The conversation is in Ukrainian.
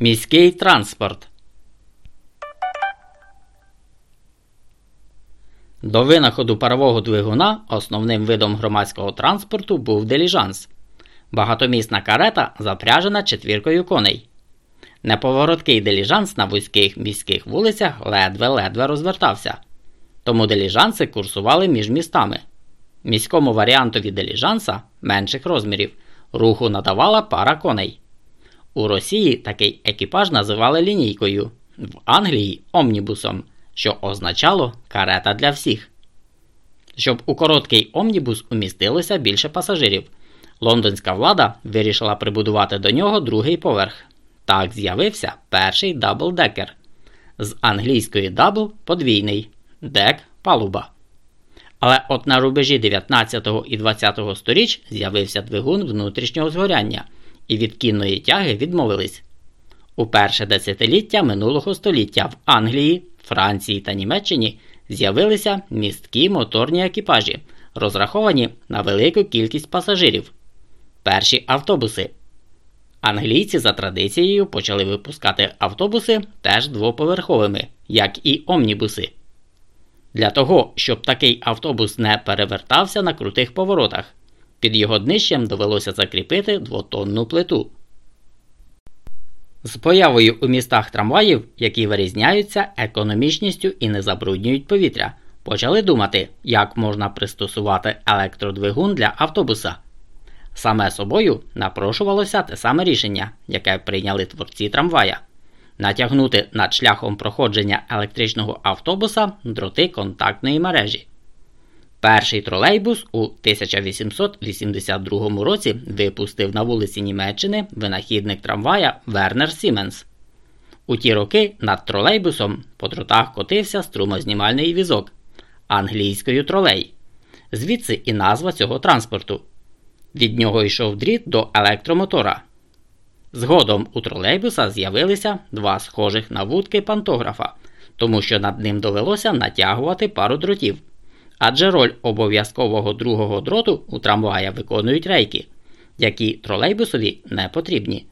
Міський транспорт. До винаходу парового двигуна основним видом громадського транспорту був диліжанс. Багатомісна карета запряжена четвіркою коней. Неповороткий диліжанс на вузьких міських вулицях ледве-ледве розвертався. Тому диліжанси курсували між містами. Міському варіантові диліжанса менших розмірів руху надавала пара коней. У Росії такий екіпаж називали лінійкою, в Англії омнібусом, що означало карета для всіх. Щоб у короткий омнібус умістилося більше пасажирів, лондонська влада вирішила прибудувати до нього другий поверх. Так з'явився перший даблдекер. З англійської double подвійний, deck палуба. Але от на рубежі 19 і 20 сторіч з'явився двигун внутрішнього згоряння і від кінної тяги відмовились. У перше десятиліття минулого століття в Англії, Франції та Німеччині з'явилися місткі моторні екіпажі, розраховані на велику кількість пасажирів. Перші автобуси. Англійці за традицією почали випускати автобуси теж двоповерховими, як і омнібуси. Для того, щоб такий автобус не перевертався на крутих поворотах, під його днищем довелося закріпити двотонну плиту. З появою у містах трамваїв, які вирізняються економічністю і не забруднюють повітря, почали думати, як можна пристосувати електродвигун для автобуса. Саме собою напрошувалося те саме рішення, яке прийняли творці трамвая натягнути над шляхом проходження електричного автобуса дроти контактної мережі. Перший тролейбус у 1882 році випустив на вулиці Німеччини винахідник трамвая Вернер Сіменс. У ті роки над тролейбусом по дротах котився струмознімальний візок англійською тролей. Звідси і назва цього транспорту. Від нього йшов дріт до електромотора. Згодом у тролейбуса з'явилися два схожих на вудки пантографа, тому що над ним довелося натягувати пару дротів. Адже роль обов'язкового другого дроту у трамвая виконують рейки, які тролейбусові не потрібні.